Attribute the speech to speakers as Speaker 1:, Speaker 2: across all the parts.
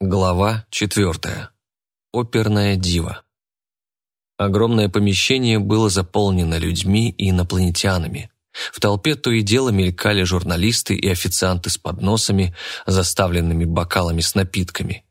Speaker 1: Глава четвертая. Оперная дива. Огромное помещение было заполнено людьми и инопланетянами. В толпе то и дело мелькали журналисты и официанты с подносами, заставленными бокалами с напитками.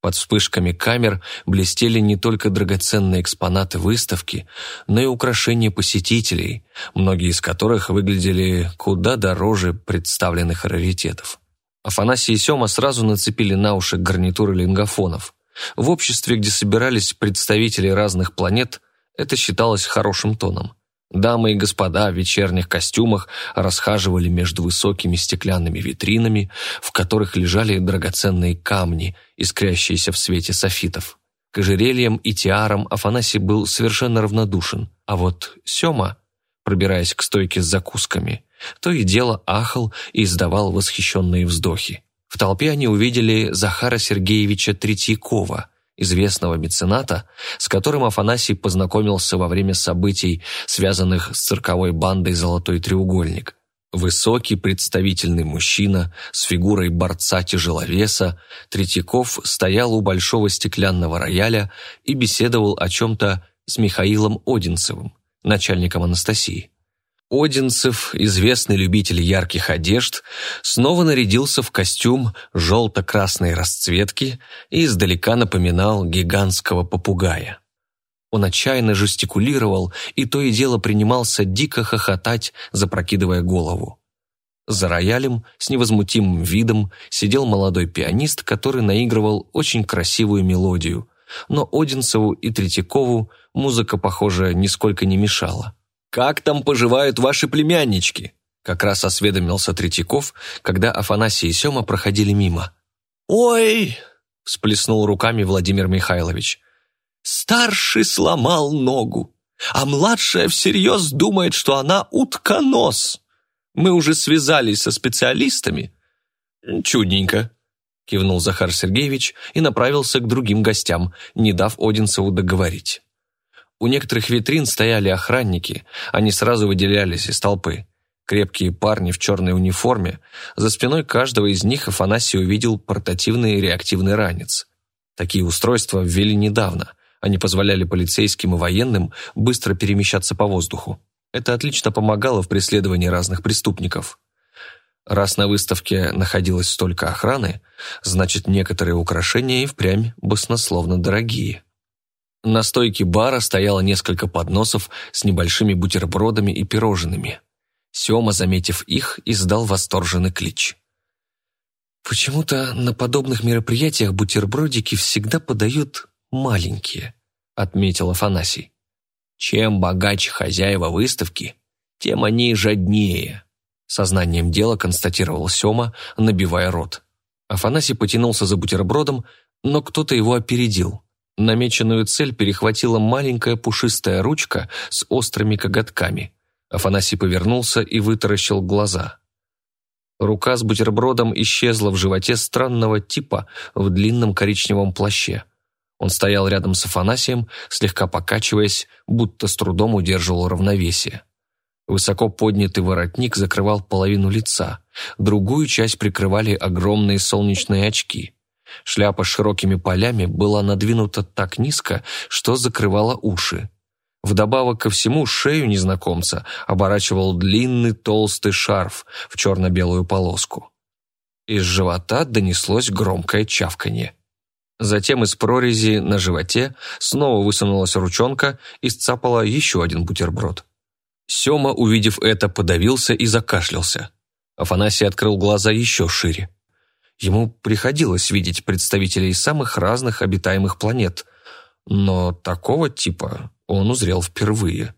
Speaker 1: Под вспышками камер блестели не только драгоценные экспонаты выставки, но и украшения посетителей, многие из которых выглядели куда дороже представленных раритетов. Афанасий и Сёма сразу нацепили на уши гарнитуры лингофонов. В обществе, где собирались представители разных планет, это считалось хорошим тоном. Дамы и господа в вечерних костюмах расхаживали между высокими стеклянными витринами, в которых лежали драгоценные камни, искрящиеся в свете софитов. К ожерельям и тиарам Афанасий был совершенно равнодушен, а вот Сёма, пробираясь к стойке с закусками, то и дело ахал и издавал восхищенные вздохи. В толпе они увидели Захара Сергеевича Третьякова, известного мецената, с которым Афанасий познакомился во время событий, связанных с цирковой бандой «Золотой треугольник». Высокий представительный мужчина с фигурой борца-тяжеловеса, Третьяков стоял у большого стеклянного рояля и беседовал о чем-то с Михаилом Одинцевым, начальником Анастасии. Одинцев, известный любитель ярких одежд, снова нарядился в костюм желто-красной расцветки и издалека напоминал гигантского попугая. Он отчаянно жестикулировал и то и дело принимался дико хохотать, запрокидывая голову. За роялем с невозмутимым видом сидел молодой пианист, который наигрывал очень красивую мелодию, но Одинцеву и Третьякову музыка, похоже, нисколько не мешала. «Как там поживают ваши племяннички?» Как раз осведомился Третьяков, когда Афанасий и Сема проходили мимо.
Speaker 2: «Ой!»
Speaker 1: – всплеснул руками Владимир Михайлович.
Speaker 2: «Старший сломал ногу, а младшая всерьез думает, что она утконос. Мы уже связались со специалистами».
Speaker 1: «Чудненько», – кивнул Захар Сергеевич и направился к другим гостям, не дав Одинцеву договорить. У некоторых витрин стояли охранники, они сразу выделялись из толпы. Крепкие парни в черной униформе, за спиной каждого из них Афанасий увидел портативный реактивный ранец. Такие устройства ввели недавно, они позволяли полицейским и военным быстро перемещаться по воздуху. Это отлично помогало в преследовании разных преступников. Раз на выставке находилось столько охраны, значит, некоторые украшения и впрямь баснословно дорогие. На стойке бара стояло несколько подносов с небольшими бутербродами и пирожными. Сёма, заметив их, издал восторженный клич. «Почему-то на подобных мероприятиях бутербродики всегда подают маленькие», отметил Афанасий. «Чем богаче хозяева выставки, тем они жаднее», сознанием дела констатировал Сёма, набивая рот. Афанасий потянулся за бутербродом, но кто-то его опередил. Намеченную цель перехватила маленькая пушистая ручка с острыми коготками. Афанасий повернулся и вытаращил глаза. Рука с бутербродом исчезла в животе странного типа в длинном коричневом плаще. Он стоял рядом с Афанасием, слегка покачиваясь, будто с трудом удерживал равновесие. Высоко поднятый воротник закрывал половину лица, другую часть прикрывали огромные солнечные очки – Шляпа с широкими полями была надвинута так низко, что закрывала уши. Вдобавок ко всему шею незнакомца оборачивал длинный толстый шарф в черно-белую полоску. Из живота донеслось громкое чавканье. Затем из прорези на животе снова высунулась ручонка и сцапала еще один бутерброд. Сема, увидев это, подавился и закашлялся. Афанасий открыл глаза еще шире. Ему приходилось видеть представителей самых разных обитаемых планет, но такого типа он узрел впервые.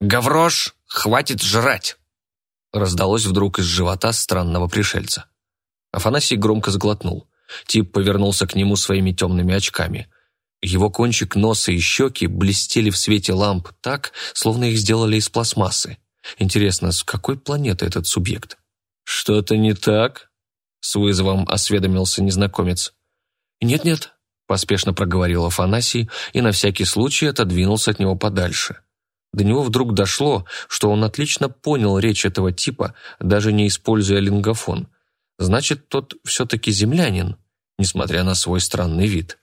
Speaker 2: «Гаврош, хватит жрать!»
Speaker 1: раздалось вдруг из живота странного пришельца. Афанасий громко сглотнул. Тип повернулся к нему своими темными очками. Его кончик носа и щеки блестели в свете ламп так, словно их сделали из пластмассы. Интересно, с какой планеты этот субъект? «Что-то не так?» с вызовом осведомился незнакомец. «Нет-нет», – поспешно проговорил Афанасий и на всякий случай отодвинулся от него подальше. До него вдруг дошло, что он отлично понял речь этого типа, даже не используя лингофон. Значит, тот все-таки землянин, несмотря на свой странный вид.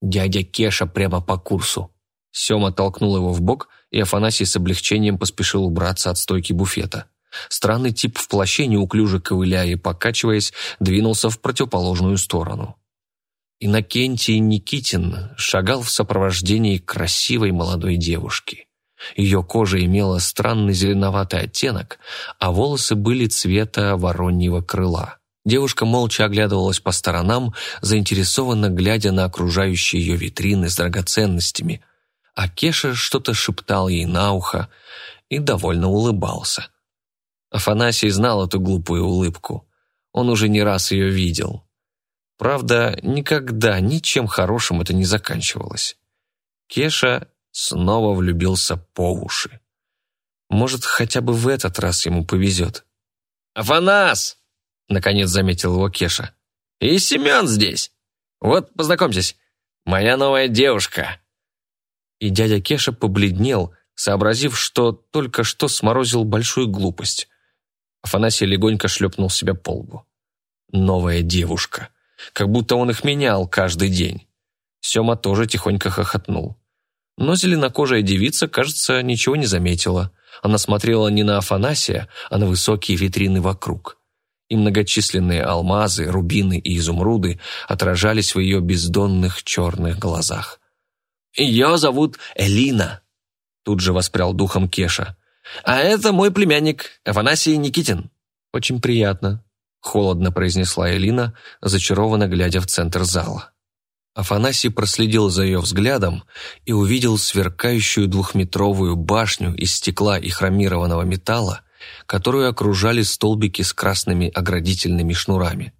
Speaker 1: «Дядя Кеша прямо по курсу». Сема толкнул его в бок, и Афанасий с облегчением поспешил убраться от стойки буфета. Странный тип в плаще, неуклюже ковыляя и покачиваясь, двинулся в противоположную сторону. Иннокентий Никитин шагал в сопровождении красивой молодой девушки. Ее кожа имела странный зеленоватый оттенок, а волосы были цвета вороньего крыла. Девушка молча оглядывалась по сторонам, заинтересованно глядя на окружающие ее витрины с драгоценностями, а Кеша что-то шептал ей на ухо и довольно улыбался. Афанасий знал эту глупую улыбку. Он уже не раз ее видел. Правда, никогда ничем хорошим это не заканчивалось. Кеша снова влюбился по уши. Может, хотя бы в этот раз ему повезет.
Speaker 2: «Афанас!»
Speaker 1: — наконец заметил его Кеша.
Speaker 2: «И Семен здесь. Вот, познакомьтесь, моя новая девушка».
Speaker 1: И дядя Кеша побледнел, сообразив, что только что сморозил большую глупость. Афанасий легонько шлепнул себя по лбу. «Новая девушка. Как будто он их менял каждый день». Сема тоже тихонько хохотнул. Но зеленокожая девица, кажется, ничего не заметила. Она смотрела не на Афанасия, а на высокие витрины вокруг. И многочисленные алмазы, рубины и изумруды отражались в ее бездонных черных глазах.
Speaker 2: «Ее зовут Элина», — тут же воспрял духом Кеша. «А это мой племянник, Афанасий Никитин».
Speaker 1: «Очень приятно», — холодно произнесла Элина, зачарованно глядя в центр зала. Афанасий проследил за ее взглядом и увидел сверкающую двухметровую башню из стекла и хромированного металла, которую окружали столбики с красными оградительными шнурами.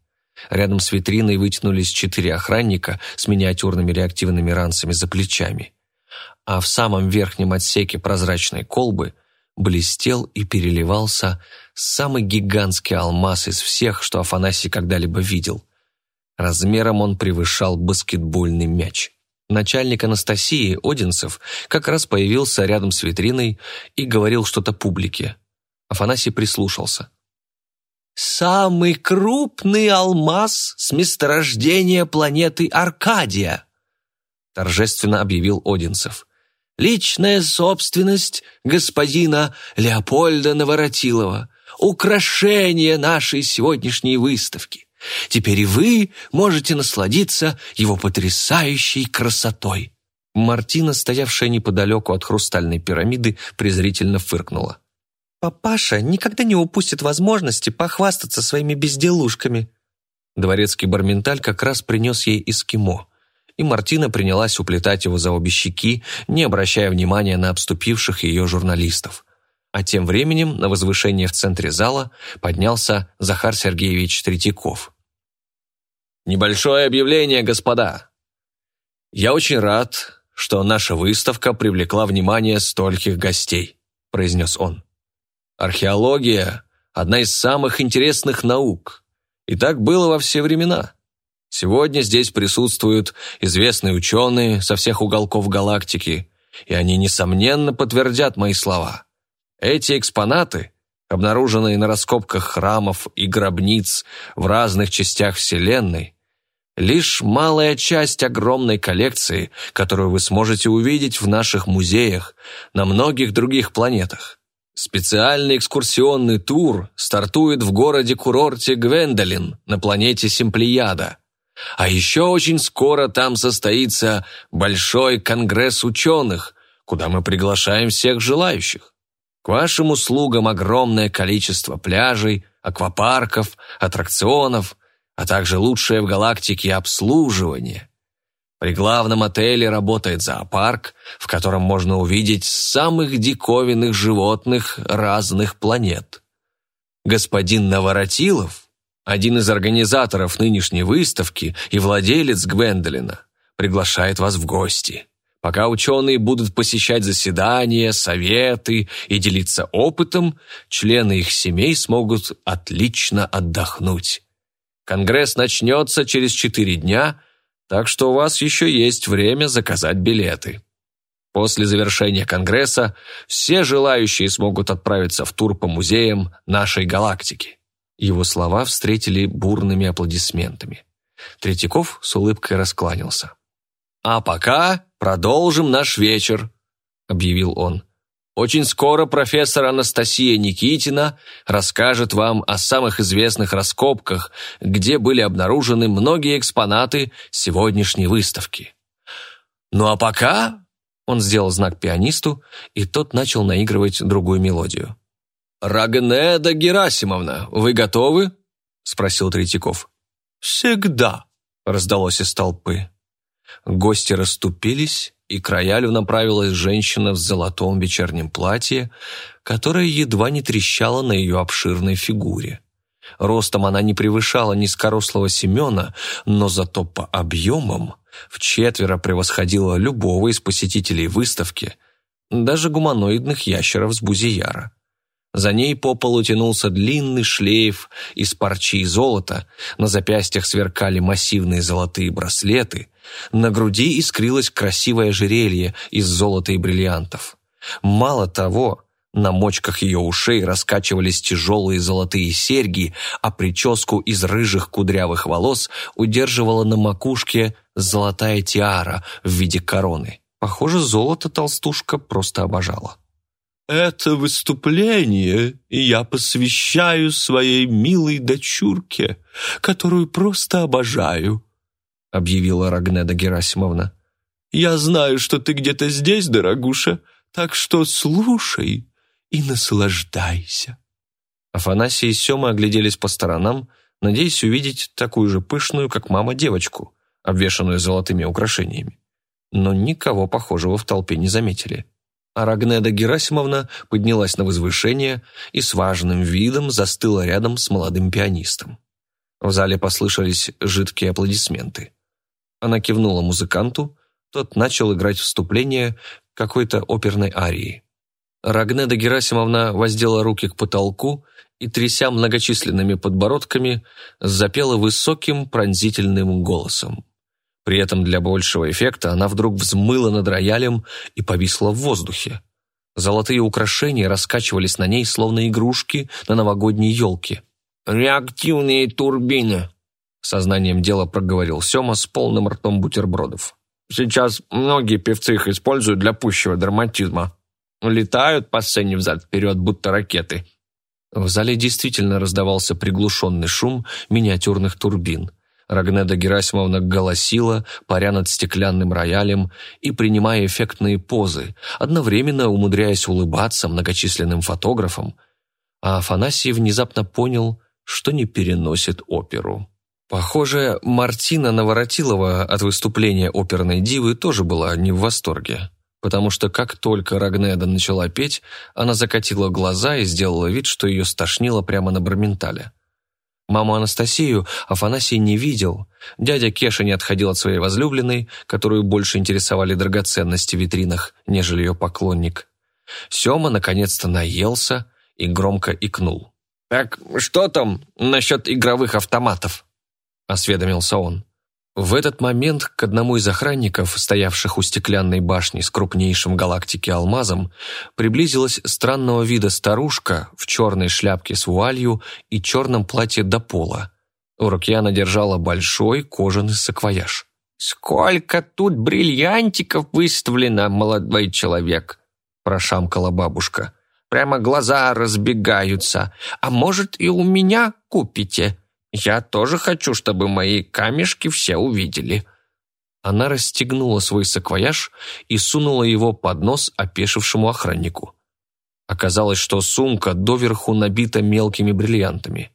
Speaker 1: Рядом с витриной вытянулись четыре охранника с миниатюрными реактивными ранцами за плечами. А в самом верхнем отсеке прозрачной колбы блестел и переливался самый гигантский алмаз из всех, что Афанасий когда-либо видел. Размером он превышал баскетбольный мяч. Начальник Анастасии, Одинцев, как раз появился рядом с витриной и говорил что-то публике. Афанасий прислушался.
Speaker 2: «Самый крупный алмаз с месторождения планеты Аркадия», торжественно объявил Одинцев. «Личная собственность господина Леопольда Наворотилова, украшение нашей сегодняшней выставки. Теперь и вы можете насладиться его потрясающей красотой».
Speaker 1: Мартина, стоявшая неподалеку от хрустальной пирамиды, презрительно фыркнула.
Speaker 3: «Папаша никогда не упустит возможности похвастаться своими безделушками».
Speaker 1: Дворецкий Барменталь как раз принес ей эскимо, и Мартина принялась уплетать его за обе щеки, не обращая внимания на обступивших ее журналистов. А тем временем на возвышение в центре зала поднялся Захар Сергеевич Третьяков.
Speaker 2: «Небольшое объявление, господа. Я очень рад, что наша выставка привлекла внимание стольких гостей», произнес он. «Археология – одна из самых интересных наук, и так было во все времена». Сегодня здесь присутствуют известные ученые со всех уголков галактики, и они, несомненно, подтвердят мои слова. Эти экспонаты, обнаруженные на раскопках храмов и гробниц в разных частях Вселенной, лишь малая часть огромной коллекции, которую вы сможете увидеть в наших музеях на многих других планетах. Специальный экскурсионный тур стартует в городе-курорте Гвендолин на планете Симплияда. А еще очень скоро там состоится большой конгресс ученых, куда мы приглашаем всех желающих. К вашим услугам огромное количество пляжей, аквапарков, аттракционов, а также лучшее в галактике обслуживание. При главном отеле работает зоопарк, в котором можно увидеть самых диковинных животных разных планет. Господин Наворотилов, один из организаторов нынешней выставки и владелец Гвендолина, приглашает вас в гости. Пока ученые будут посещать заседания, советы и делиться опытом, члены их семей смогут отлично отдохнуть. Конгресс начнется через четыре дня, так что у вас еще есть время заказать билеты. После завершения Конгресса все желающие смогут отправиться в тур по музеям нашей галактики.
Speaker 1: Его слова встретили бурными аплодисментами. Третьяков с улыбкой раскланялся. «А пока продолжим наш вечер», — объявил он. «Очень скоро профессор Анастасия Никитина расскажет вам о самых известных раскопках, где были обнаружены многие экспонаты сегодняшней выставки. Ну а пока...» Он сделал знак пианисту, и тот начал наигрывать другую мелодию. «Рагнеда Герасимовна, вы готовы?» — спросил Третьяков. «Всегда», — раздалось из толпы. Гости расступились, и к роялю направилась женщина в золотом вечернем платье, которое едва не трещало на ее обширной фигуре. Ростом она не превышала низкорослого Семена, но зато по объемам вчетверо превосходила любого из посетителей выставки, даже гуманоидных ящеров с Бузияра. За ней по полу тянулся длинный шлейф из парчи и золота, на запястьях сверкали массивные золотые браслеты, на груди искрилось красивое ожерелье из золота и бриллиантов. Мало того, на мочках ее ушей раскачивались тяжелые золотые серьги, а прическу из рыжих кудрявых волос удерживала на макушке золотая тиара в виде короны. Похоже, золото толстушка просто обожала.
Speaker 4: Это выступление я посвящаю своей милой дочурке, которую просто обожаю», — объявила Рагнеда Герасимовна. «Я знаю, что ты где-то здесь, дорогуша, так что слушай и наслаждайся».
Speaker 1: Афанасий и Сема огляделись по сторонам, надеясь увидеть такую же пышную, как мама, девочку, обвешанную золотыми украшениями. Но никого похожего в толпе не заметили. Арагнеда Герасимовна поднялась на возвышение и с важным видом застыла рядом с молодым пианистом. В зале послышались жидкие аплодисменты. Она кивнула музыканту, тот начал играть вступление какой-то оперной арии. Рагнеда Герасимовна воздела руки к потолку и, тряся многочисленными подбородками, запела высоким пронзительным голосом. При этом для большего эффекта она вдруг взмыла над роялем и повисла в воздухе. Золотые украшения раскачивались на ней, словно игрушки на новогодней елке.
Speaker 2: «Реактивные турбины», — сознанием дела проговорил Сема с полным ртом бутербродов. «Сейчас многие певцы их используют для пущего драматизма. Летают по сцене взад-вперед, будто ракеты».
Speaker 1: В зале действительно раздавался приглушенный шум миниатюрных турбин. Рагнеда Герасимовна голосила, паря над стеклянным роялем и принимая эффектные позы, одновременно умудряясь улыбаться многочисленным фотографам, а Афанасий внезапно понял, что не переносит оперу. Похоже, Мартина Наворотилова от выступления оперной дивы тоже была не в восторге, потому что как только Рагнеда начала петь, она закатила глаза и сделала вид, что ее стошнило прямо на Барментале. Маму Анастасию Афанасий не видел. Дядя Кеша не отходил от своей возлюбленной, которую больше интересовали драгоценности в витринах, нежели ее поклонник. Сема наконец-то наелся и громко икнул.
Speaker 2: «Так что там насчет игровых автоматов?» – осведомился он.
Speaker 1: В этот момент к одному из охранников, стоявших у стеклянной башни с крупнейшим галактики алмазом, приблизилась странного вида старушка в черной шляпке с вуалью и черном платье до пола. В руке она держала большой кожаный саквояж.
Speaker 2: «Сколько тут бриллиантиков выставлено, молодой человек!» – прошамкала бабушка. «Прямо глаза разбегаются. А может, и у меня купите?» Я тоже хочу, чтобы мои камешки все увидели».
Speaker 1: Она расстегнула свой саквояж и сунула его под нос опешившему охраннику. Оказалось, что сумка доверху набита мелкими бриллиантами.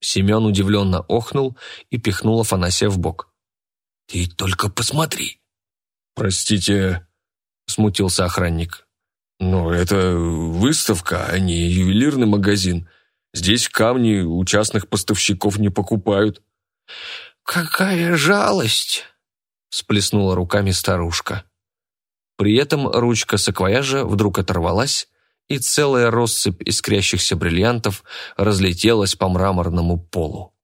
Speaker 1: Семен удивленно охнул и пихнул Афанасия в бок.
Speaker 4: «Ты только посмотри!»
Speaker 5: «Простите», — смутился охранник. «Но это выставка, а не ювелирный магазин. Здесь камни у частных поставщиков не покупают».
Speaker 2: «Какая жалость!» – всплеснула руками старушка.
Speaker 1: При этом ручка саквояжа вдруг оторвалась, и целая россыпь искрящихся бриллиантов разлетелась по мраморному полу.